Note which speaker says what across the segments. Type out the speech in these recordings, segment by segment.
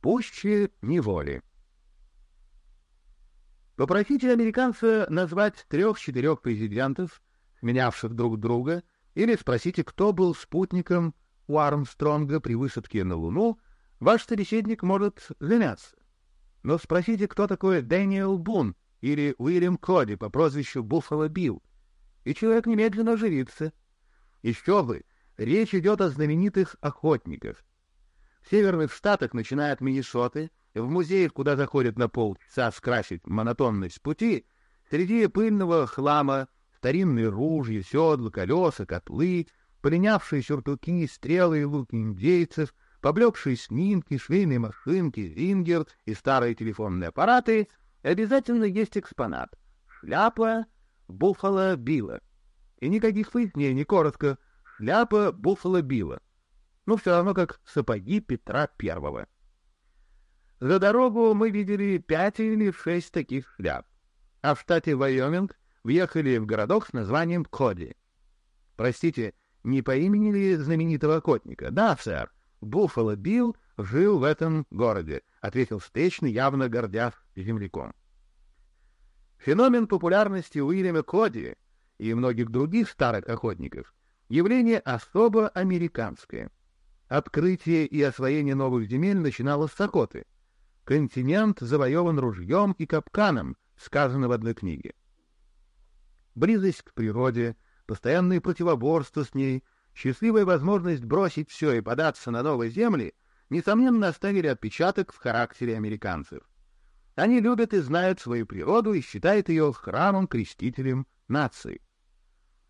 Speaker 1: пуще неволи. Попросите американца назвать трех-четырех президентов, менявших друг друга, или спросите, кто был спутником у Армстронга при высадке на Луну, ваш собеседник может заняться. Но спросите, кто такой Дэниел Бун или Уильям Коди по прозвищу Буффало Билл, и человек немедленно оживится. Еще бы, речь идет о знаменитых охотниках. Северных штатах, начиная от Миннесоты, в музеях, куда заходят на полчаса скрасить монотонность пути, среди пыльного хлама, старинные ружья, седла, колеса, котлы, полинявшие сюртуки, стрелы и луки индейцев, поблекшие снимки, швейные машинки, зингер и старые телефонные аппараты, обязательно есть экспонат — шляпа Буффало Билла. И никаких пояснений, коротко, шляпа Буффало Билла. Ну, все равно как сапоги Петра Первого. За дорогу мы видели пять или шесть таких шляп. А в штате Вайоминг въехали в городок с названием Коди. Простите, не по имени ли знаменитого охотника? Да, сэр. Буффало Билл жил в этом городе, ответил встречный, явно гордясь земляком. Феномен популярности Уильяма Коди и многих других старых охотников — явление особо американское. Открытие и освоение новых земель начиналось с охоты. Континент завоеван ружьем и капканом, сказано в одной книге. Близость к природе, постоянные противоборства с ней, счастливая возможность бросить все и податься на новые земли, несомненно, оставили отпечаток в характере американцев. Они любят и знают свою природу и считают ее храмом-крестителем нации.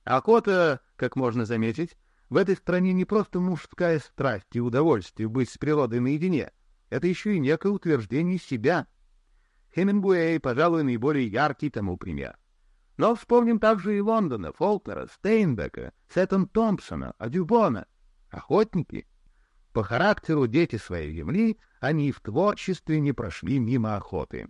Speaker 1: Охота, как можно заметить, в этой стране не просто мужская страсть и удовольствие быть с природой наедине, это еще и некое утверждение себя. Хемингуэй, пожалуй, наиболее яркий тому пример. Но вспомним также и Лондона, Фолкнера, Стейнбека, Сеттон Томпсона, Адюбона. Охотники. По характеру дети своей земли, они в творчестве не прошли мимо охоты.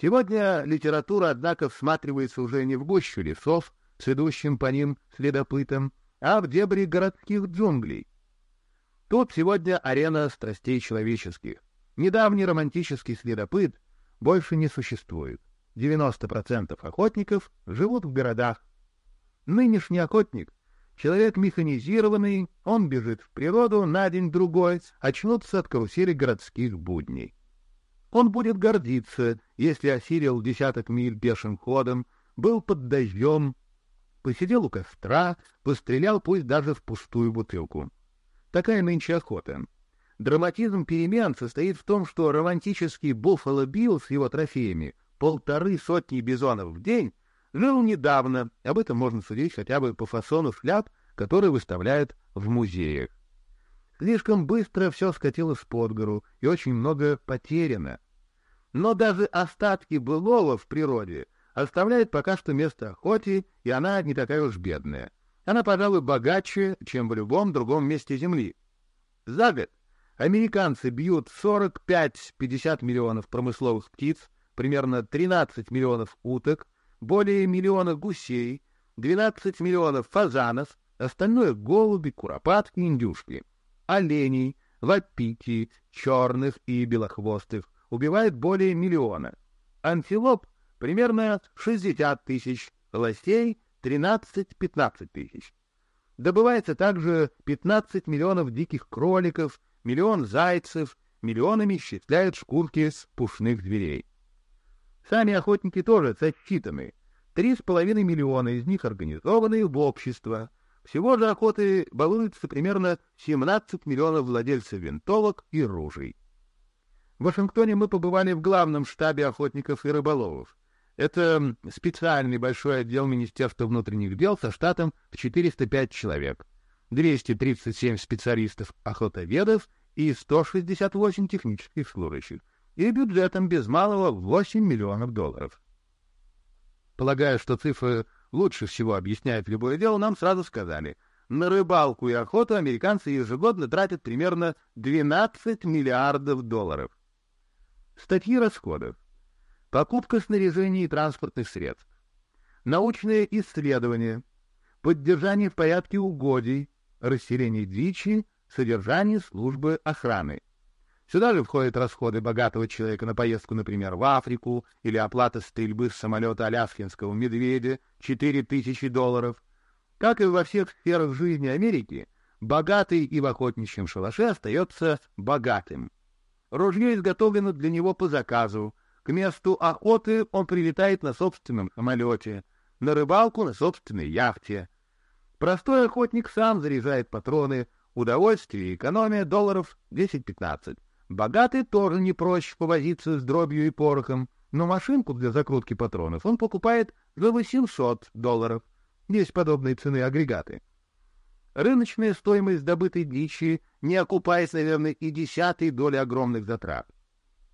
Speaker 1: Сегодня литература, однако, всматривается уже не в гущу лесов с идущим по ним следопытом, а в дебри городских джунглей. Тут сегодня арена страстей человеческих. Недавний романтический следопыт больше не существует. 90% охотников живут в городах. Нынешний охотник — человек механизированный, он бежит в природу на день-другой, очнутся от карусели городских будней. Он будет гордиться, если осилил десяток миль пешим ходом, был под дождем, посидел у костра, пострелял пусть даже в пустую бутылку. Такая нынче охота. Драматизм перемен состоит в том, что романтический Буффало Билл с его трофеями полторы сотни бизонов в день, жил недавно, об этом можно судить хотя бы по фасону шляп, которые выставляют в музеях. Слишком быстро все скатилось под гору, и очень много потеряно. Но даже остатки былого в природе оставляют пока что место охоте, и она не такая уж бедная. Она, пожалуй, богаче, чем в любом другом месте Земли. За год американцы бьют 45-50 миллионов промысловых птиц, примерно 13 миллионов уток, более миллиона гусей, 12 миллионов фазанов, остальное — голуби, куропатки, индюшки. Оленей, вапити, черных и белохвостых убивает более миллиона. Антилоп — примерно 60 тысяч, лосей — 13-15 тысяч. Добывается также 15 миллионов диких кроликов, миллион зайцев, миллионами исчисляют шкурки с пушных зверей. Сами охотники тоже сосчитаны. Три с половиной миллиона из них организованы в общество. Всего же охоты балуются примерно 17 миллионов владельцев винтовок и ружей. В Вашингтоне мы побывали в главном штабе охотников и рыболовов. Это специальный большой отдел Министерства внутренних дел со штатом в 405 человек, 237 специалистов-охотоведов и 168 технических служащих и бюджетом без малого 8 миллионов долларов. Полагая, что цифры лучше всего объясняют любое дело, нам сразу сказали, на рыбалку и охоту американцы ежегодно тратят примерно 12 миллиардов долларов. Статьи расходов. Покупка снаряжения и транспортных средств. Научные исследования. Поддержание в порядке угодий. Расселение дичи. Содержание службы охраны Сюда же входят расходы богатого человека на поездку, например, в Африку или оплата стрельбы с самолета аляскинского медведя 4000 долларов. Как и во всех сферах жизни Америки, богатый и в охотничьем шалаше остается богатым. Ружье изготовлено для него по заказу. К месту охоты он прилетает на собственном самолете, на рыбалку на собственной яхте. Простой охотник сам заряжает патроны, удовольствие и экономия долларов 10-15. Богатый тоже не проще повозиться с дробью и порохом, но машинку для закрутки патронов он покупает за 800 долларов. Есть подобные цены агрегаты. Рыночная стоимость добытой дичи не окупает, наверное, и десятой доли огромных затрат.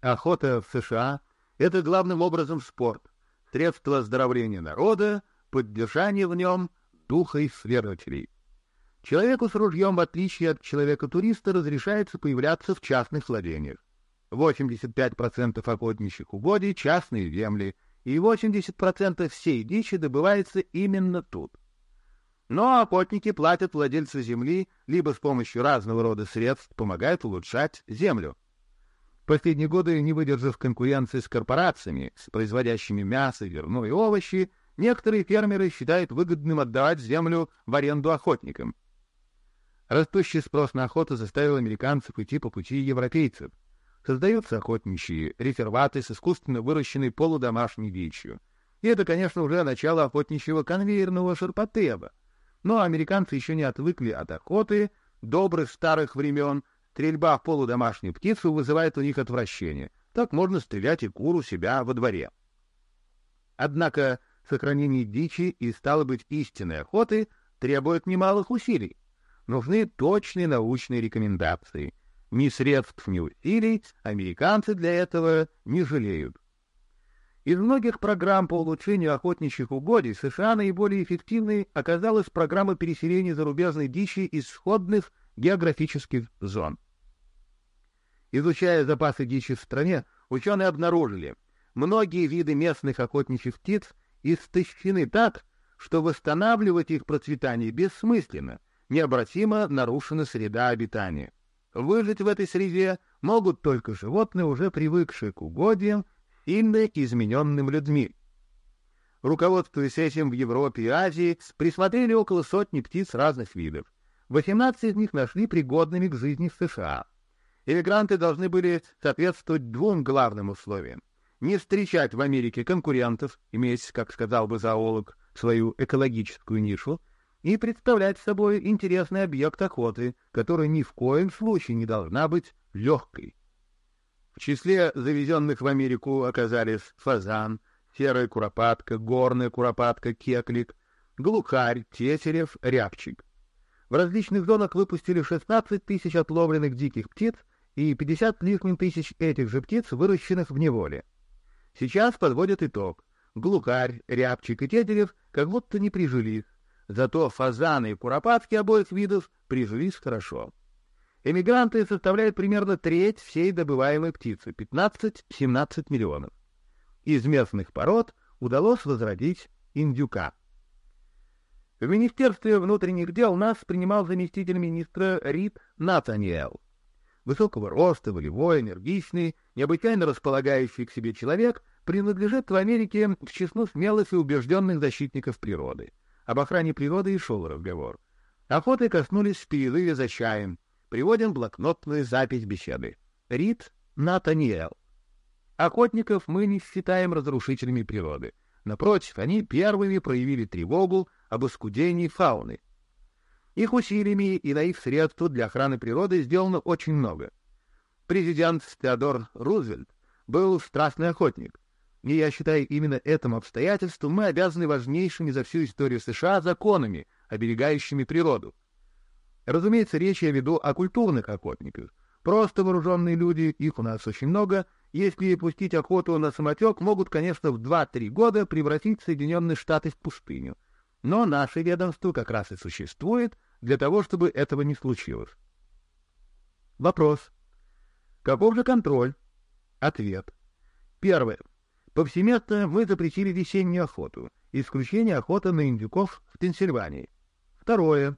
Speaker 1: Охота в США — это главным образом спорт, средство оздоровления народа, поддержание в нем духа исследователей. Человеку с ружьем, в отличие от человека-туриста, разрешается появляться в частных владениях. 85% охотничьих угодий — частные земли, и 80% всей дичи добывается именно тут. Но охотники платят владельцу земли либо с помощью разного рода средств помогают улучшать землю. Последние годы, не выдержав конкуренции с корпорациями, производящими мясо, зерно и овощи, некоторые фермеры считают выгодным отдавать землю в аренду охотникам. Растущий спрос на охоту заставил американцев идти по пути европейцев. Создаются охотничьи резерваты с искусственно выращенной полудомашней дичью. И это, конечно, уже начало охотничьего конвейерного ширпотеба. Но американцы еще не отвыкли от охоты добрых старых времен. Стрельба в полудомашнюю птицу вызывает у них отвращение. Так можно стрелять и куру себя во дворе. Однако сохранение дичи и, стало быть, истинной охоты требует немалых усилий нужны точные научные рекомендации. Ни средств, ни усилий американцы для этого не жалеют. Из многих программ по улучшению охотничьих угодий США наиболее эффективной оказалась программа переселения зарубежной дичи из сходных географических зон. Изучая запасы дичи в стране, ученые обнаружили, многие виды местных охотничьих птиц истощены так, что восстанавливать их процветание бессмысленно, необратимо нарушена среда обитания. Выжить в этой среде могут только животные, уже привыкшие к угодьям, сильно измененным людьми. Руководствуясь этим в Европе и Азии, присмотрели около сотни птиц разных видов. 18 из них нашли пригодными к жизни в США. Эмигранты должны были соответствовать двум главным условиям. Не встречать в Америке конкурентов, иметь, как сказал бы зоолог, свою экологическую нишу, и представлять собой интересный объект охоты, который ни в коем случае не должна быть легкой. В числе завезенных в Америку оказались фазан, серая куропатка, горная куропатка, кеклик, глухарь, тетерев, рябчик. В различных зонах выпустили 16 тысяч отловленных диких птиц и 50 лишним тысяч этих же птиц, выращенных в неволе. Сейчас подводят итог. Глухарь, рябчик и тетерев как будто не прижились, Зато фазаны и куропатки обоих видов прижились хорошо. Эмигранты составляют примерно треть всей добываемой птицы — 15-17 миллионов. Из местных пород удалось возродить индюка. В Министерстве внутренних дел нас принимал заместитель министра Рид Натаниэл. Высокого роста, волевой, энергичный, необычайно располагающий к себе человек принадлежит в Америке к числу смелых и убежденных защитников природы. Об охране природы и шел разговор. Охоты коснулись в перерыве за чаем. Приводим блокнотную запись беседы. Рид Натаниэл. Охотников мы не считаем разрушителями природы. Напротив, они первыми проявили тревогу об оскудении фауны. Их усилиями и на их средства для охраны природы сделано очень много. Президент Теодор Рузвельт был страстный охотник. И я считаю, именно этому обстоятельству мы обязаны важнейшими за всю историю США законами, оберегающими природу. Разумеется, речь я веду о культурных охотниках. Просто вооруженные люди, их у нас очень много, если пустить охоту на самотек, могут, конечно, в 2-3 года превратить Соединенные Штаты в пустыню. Но наше ведомство как раз и существует для того, чтобы этого не случилось. Вопрос. Каков же контроль? Ответ. Первое. Повсеместно мы запретили весеннюю охоту, исключение охоты на индюков в Пенсильвании. Второе.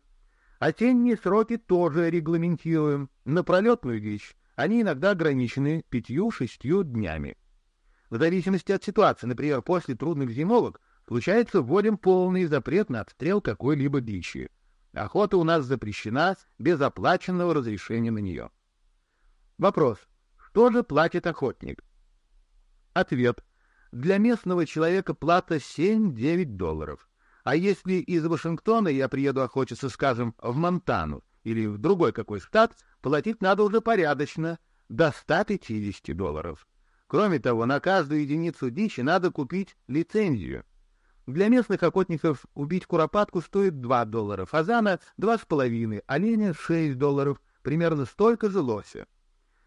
Speaker 1: Осенние сроки тоже регламентируем. На пролетную дичь Они иногда ограничены пятью-шестью днями. В зависимости от ситуации, например, после трудных зимовок, случается вводим полный запрет на отстрел какой-либо дичи. Охота у нас запрещена без оплаченного разрешения на нее. Вопрос. Что же платит охотник? Ответ. Для местного человека плата 7-9 долларов. А если из Вашингтона я приеду охотиться, скажем, в Монтану или в другой какой штат, платить надо уже порядочно, до 150 долларов. Кроме того, на каждую единицу дичи надо купить лицензию. Для местных охотников убить куропатку стоит 2 доллара, фазана — 2,5, оленя — 6 долларов, примерно столько же лося.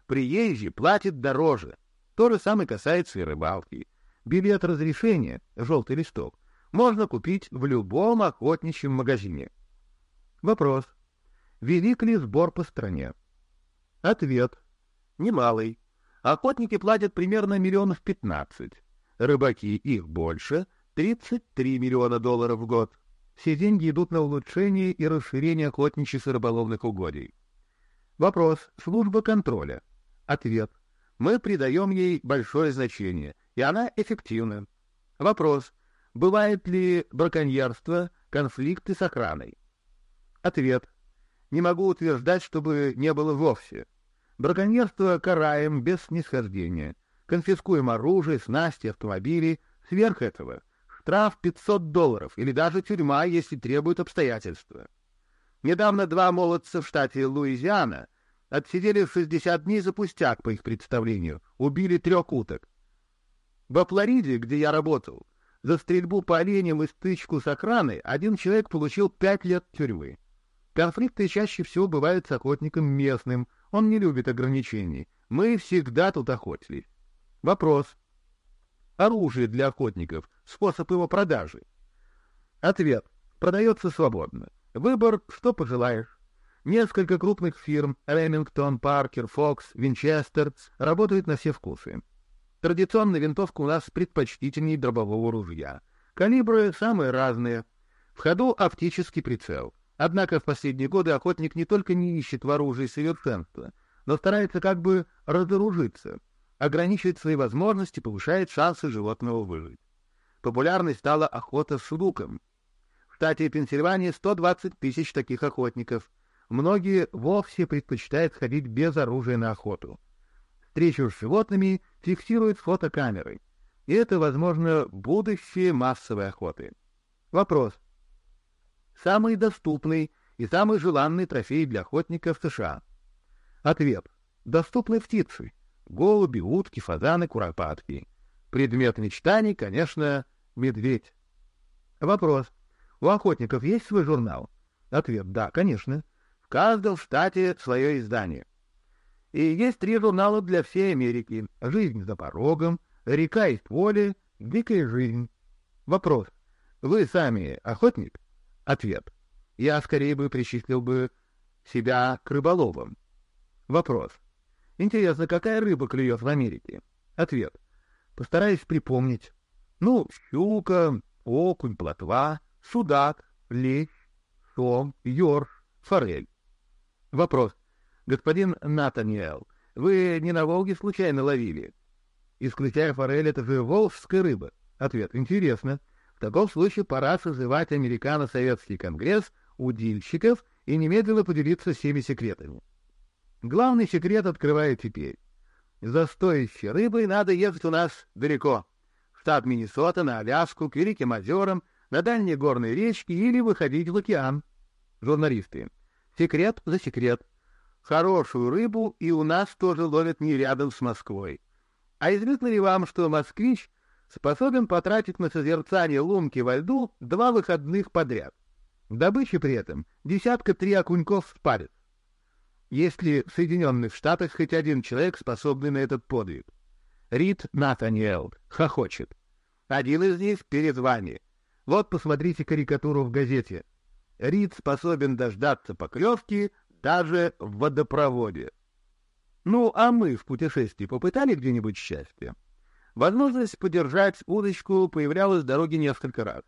Speaker 1: Приезжий платит дороже. То же самое касается и рыбалки. Билет разрешения, желтый листок, можно купить в любом охотничьем магазине. Вопрос. Велик ли сбор по стране? Ответ. Немалый. Охотники платят примерно миллионов пятнадцать. Рыбаки их больше — 33 миллиона долларов в год. Все деньги идут на улучшение и расширение охотничьих и рыболовных угодий. Вопрос. Служба контроля. Ответ. Мы придаем ей большое значение, и она эффективна. Вопрос. Бывает ли браконьерство, конфликты с охраной? Ответ. Не могу утверждать, чтобы не было вовсе. Браконьерство караем без снисхождения. Конфискуем оружие, снасти, автомобили. Сверх этого штраф 500 долларов или даже тюрьма, если требуют обстоятельства. Недавно два молодца в штате Луизиана отсидели 60 дней за пустяк, по их представлению, убили трех уток. Во Флориде, где я работал, за стрельбу по оленям и стычку с охраной один человек получил пять лет тюрьмы. Конфликты чаще всего бывают с охотником местным, он не любит ограничений. Мы всегда тут охотились. Вопрос. Оружие для охотников, способ его продажи. Ответ. Продается свободно. Выбор, что пожелаешь. Несколько крупных фирм — Ремингтон, Паркер, Фокс, Винчестер — работают на все вкусы. Традиционная винтовка у нас предпочтительнее дробового ружья. Калибры самые разные. В ходу оптический прицел. Однако в последние годы охотник не только не ищет в оружии совершенства, но старается как бы разоружиться, ограничивает свои возможности, повышает шансы животного выжить. Популярной стала охота с луком. В штате Пенсильвания 120 тысяч таких охотников. Многие вовсе предпочитают ходить без оружия на охоту встречу с животными фиксируют фотокамерой. И это, возможно, будущее массовой охоты. Вопрос. Самый доступный и самый желанный трофей для охотника в США? Ответ. Доступны птицы. Голуби, утки, фазаны, куропатки. Предмет мечтаний, конечно, медведь. Вопрос. У охотников есть свой журнал? Ответ. Да, конечно. В каждом штате свое издание. И есть три журнала для всей Америки. «Жизнь за порогом», «Река из поля», «Дикая жизнь». Вопрос. Вы сами охотник? Ответ. Я скорее бы причислил бы себя к рыболовам. Вопрос. Интересно, какая рыба клюет в Америке? Ответ. Постараюсь припомнить. Ну, щука, окунь, плотва, судак, лещ, сом, ёрш, форель. Вопрос. «Господин Натаниэл, вы не на Волге случайно ловили?» «Исключая форель, это же волжская рыба». Ответ. «Интересно. В таком случае пора созывать Американо-Советский Конгресс удильщиков и немедленно поделиться всеми секретами». Главный секрет открываю теперь. За стоящей рыбой надо ехать у нас далеко. В штат Миннесота, на Аляску, к Великим озерам, на дальние горные речки или выходить в океан. Журналисты. Секрет за секрет хорошую рыбу и у нас тоже ловят не рядом с Москвой. А известно ли вам, что москвич способен потратить на созерцание лунки во льду два выходных подряд? Добыча при этом десятка три окуньков спарит. Есть ли в Соединенных Штатах хоть один человек, способный на этот подвиг? Рид Натаниэл хохочет. Один из них перед вами. Вот посмотрите карикатуру в газете. Рид способен дождаться поклевки, даже в водопроводе. Ну, а мы в путешествии попытали где-нибудь счастье? Возможность подержать удочку появлялась с дороги несколько раз,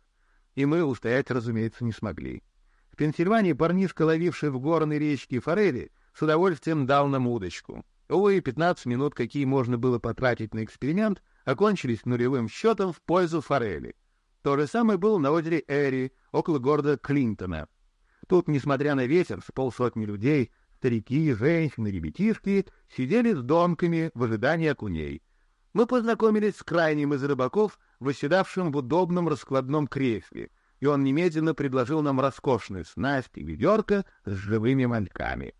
Speaker 1: и мы устоять, разумеется, не смогли. В Пенсильвании парнишка, ловивший в горной речке форели, с удовольствием дал нам удочку. Увы, 15 минут, какие можно было потратить на эксперимент, окончились нулевым счетом в пользу форели. То же самое было на озере Эри, около города Клинтона. Тут, несмотря на ветер, с полсотни людей, старики, женщины, ребятишки, сидели с домками в ожидании окуней. Мы познакомились с крайним из рыбаков, восседавшим в удобном раскладном кресле, и он немедленно предложил нам роскошную снасть и ведерко с живыми мальками.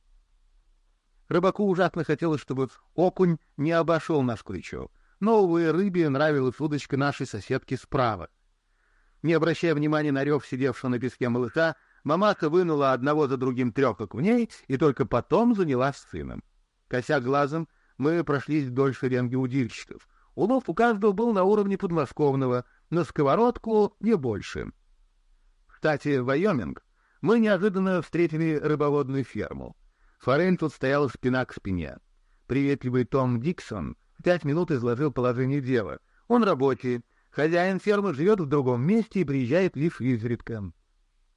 Speaker 1: Рыбаку ужасно хотелось, чтобы окунь не обошел наш крючок, но, увы, рыбе нравилась удочка нашей соседки справа. Не обращая внимания на рев сидевшего на песке малыша, мамаха вынула одного за другим трех окуней и только потом занялась сыном. Кося глазом, мы прошлись вдоль шеренги удильщиков. Улов у каждого был на уровне подмосковного, на сковородку не больше. Кстати, Вайоминг мы неожиданно встретили рыбоводную ферму. Форель тут стояла спина к спине. Приветливый Том Диксон пять минут изложил положение дела. Он рабочий, хозяин фермы живет в другом месте и приезжает лишь изредка.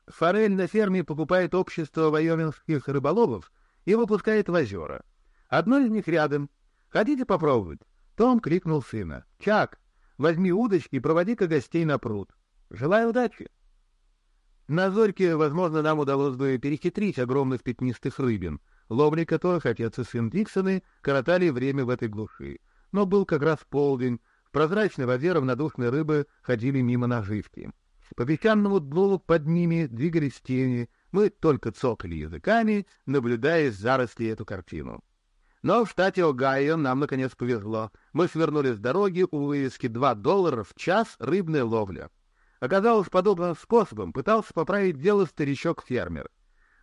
Speaker 1: Форель на ферме покупает общество вайомингских рыболовов и выпускает в озера. Одно из них рядом. Хотите попробовать? Том крикнул сына. «Чак, возьми удочки и проводи-ка гостей на пруд. Желаю удачи!» На Зорьке, возможно, нам удалось бы перехитрить огромных пятнистых рыбин, ловли которых отец и сын Диксоны коротали время в этой глуши. Но был как раз полдень, в прозрачной воде равнодушные рыбы ходили мимо наживки. По песчаному дну под ними двигались тени, мы только цокали языками, наблюдая из зарослей эту картину. Но в штате Огайо нам, наконец, повезло. Мы свернули с дороги у вывески «2 доллара в час рыбная ловля». Оказалось, подобным способом пытался поправить дело старичок-фермер.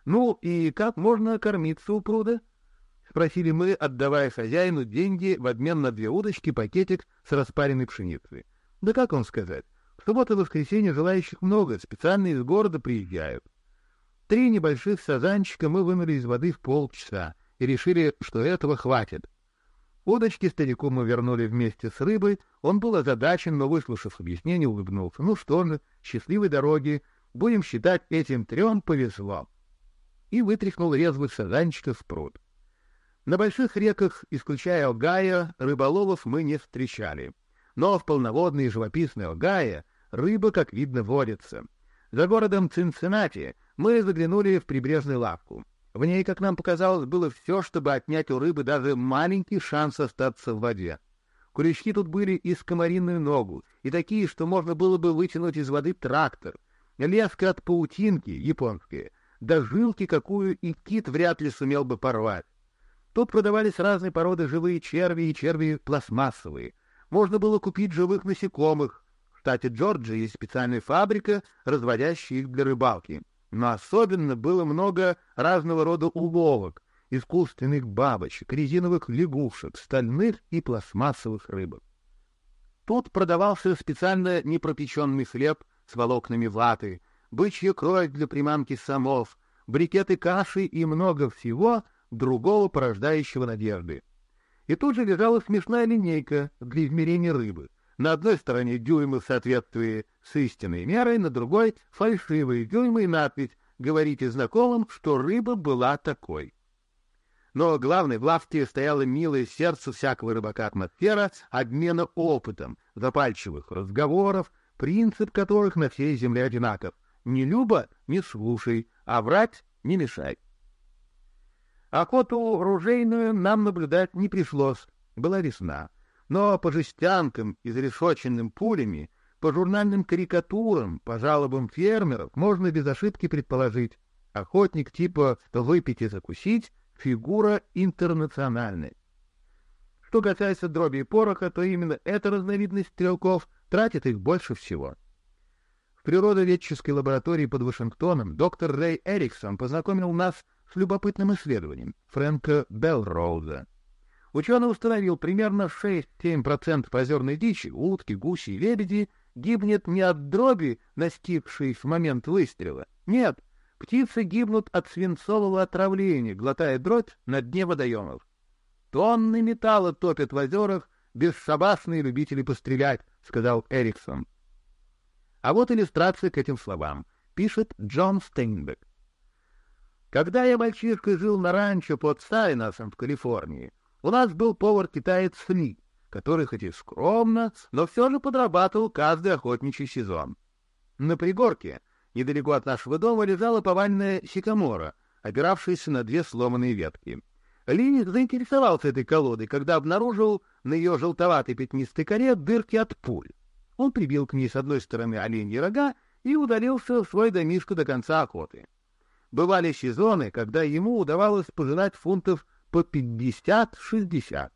Speaker 1: «Ну и как можно кормиться у пруда?» — спросили мы, отдавая хозяину деньги в обмен на две удочки пакетик с распаренной пшеницей. «Да как вам сказать? В субботу и воскресенье желающих много, специально из города приезжают». Три небольших сазанчика мы вынули из воды в полчаса и решили, что этого хватит. Удочки старику мы вернули вместе с рыбой. Он был озадачен, но, выслушав объяснение, улыбнулся. Ну что же, счастливой дороги. Будем считать, этим трем повезло. И вытряхнул резвых сазанчиков в пруд. На больших реках, исключая Огайо, рыболовов мы не встречали. Но в полноводной и живописной Огайо рыба, как видно, водится. За городом Цинциннати мы заглянули в прибрежную лавку. В ней, как нам показалось, было все, чтобы отнять у рыбы даже маленький шанс остаться в воде. Крючки тут были и с комариную ногу, и такие, что можно было бы вытянуть из воды трактор. Леска от паутинки, японская, да жилки, какую и кит вряд ли сумел бы порвать. Тут продавались разные породы живые черви и черви пластмассовые. Можно было купить живых насекомых. В штате Джорджия есть специальная фабрика, разводящая их для рыбалки но особенно было много разного рода уловок, искусственных бабочек, резиновых лягушек, стальных и пластмассовых рыбок. Тут продавался специально непропеченный хлеб с волокнами ваты, бычья кровь для приманки самов, брикеты каши и много всего другого порождающего надежды. И тут же лежала смешная линейка для измерения рыбы — на одной стороне дюймы в соответствии с истинной мерой, на другой — фальшивые дюймы и надпись «Говорите знакомым, что рыба была такой». Но главной в лавке стояло милое сердце всякого рыбака атмосфера обмена опытом, запальчивых разговоров, принцип которых на всей земле одинаков. Не люба — не слушай, а врать — не мешай. Охоту ружейную нам наблюдать не пришлось, была весна но по жестянкам, изрешоченным пулями, по журнальным карикатурам, по жалобам фермеров можно без ошибки предположить, охотник типа «выпить и закусить» — фигура интернациональная. Что касается дроби и пороха, то именно эта разновидность стрелков тратит их больше всего. Природоведческой лаборатории под Вашингтоном доктор Рэй Эриксон познакомил нас с любопытным исследованием Фрэнка Белроуза — Ученый установил, примерно 6-7% озерной дичи, утки, гуси и лебеди, гибнет не от дроби, настигшей в момент выстрела. Нет, птицы гибнут от свинцового отравления, глотая дробь на дне водоемов. Тонны металла топят в озерах бесшабасные любители пострелять, — сказал Эриксон. А вот иллюстрация к этим словам. Пишет Джон Стейнбек. Когда я мальчишкой жил на ранчо под Сайнасом в Калифорнии, У нас был повар-китаец Фли, который хоть и скромно, но все же подрабатывал каждый охотничий сезон. На пригорке, недалеко от нашего дома, лежала повальная сикамора, опиравшаяся на две сломанные ветки. Ли заинтересовался этой колодой, когда обнаружил на ее желтоватой пятнистой коре дырки от пуль. Он прибил к ней с одной стороны оленьи рога и удалился в свой домишко до конца охоты. Бывали сезоны, когда ему удавалось пожинать фунтов по пятьдесят-шестьдесят.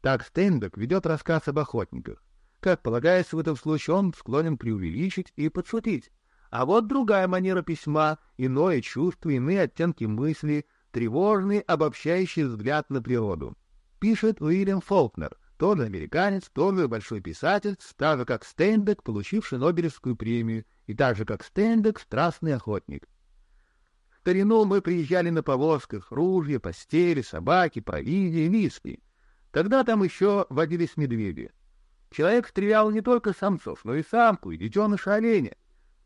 Speaker 1: Так Стейнбек ведет рассказ об охотниках. Как полагается в этом случае, он склонен преувеличить и подшутить. А вот другая манера письма, иное чувство, иные оттенки мысли, тревожный, обобщающий взгляд на природу. Пишет Уильям Фолкнер, тоже американец, тоже большой писатель, так же как Стейнбек, получивший Нобелевскую премию, и так же как Стейнбек, страстный охотник. В старину мы приезжали на повозках, ружья, постели, собаки, провизии, виски. Тогда там еще водились медведи. Человек стрелял не только самцов, но и самку, и детеныша оленя.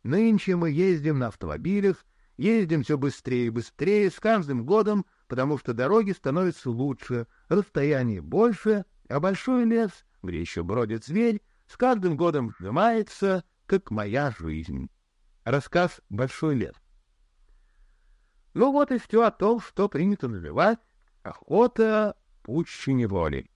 Speaker 1: Нынче мы ездим на автомобилях, ездим все быстрее и быстрее с каждым годом, потому что дороги становятся лучше, расстояние больше, а большой лес, где еще бродит зверь, с каждым годом сжимается, как моя жизнь. Рассказ «Большой лес». Ну вот и все о том, что принято называть охота пуще неволи.